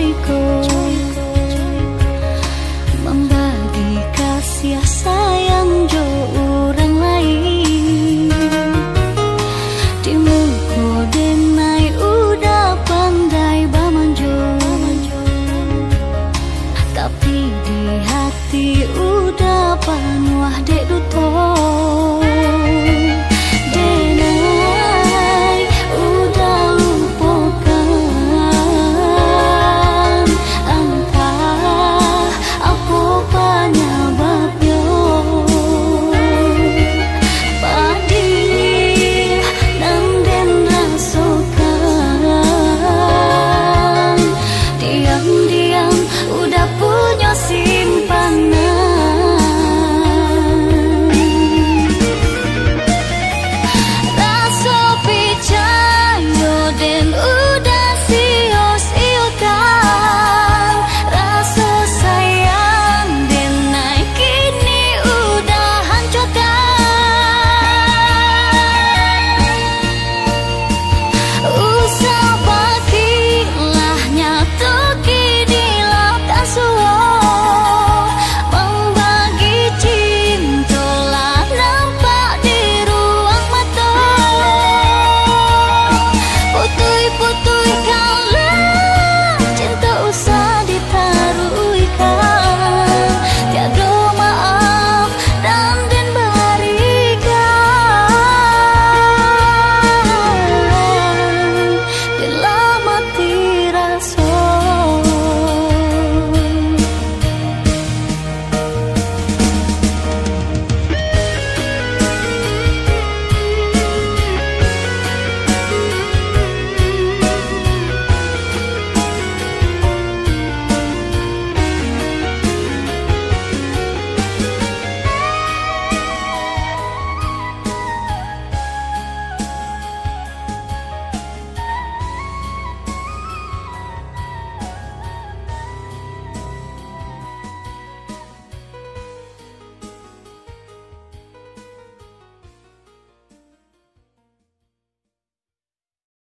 一个。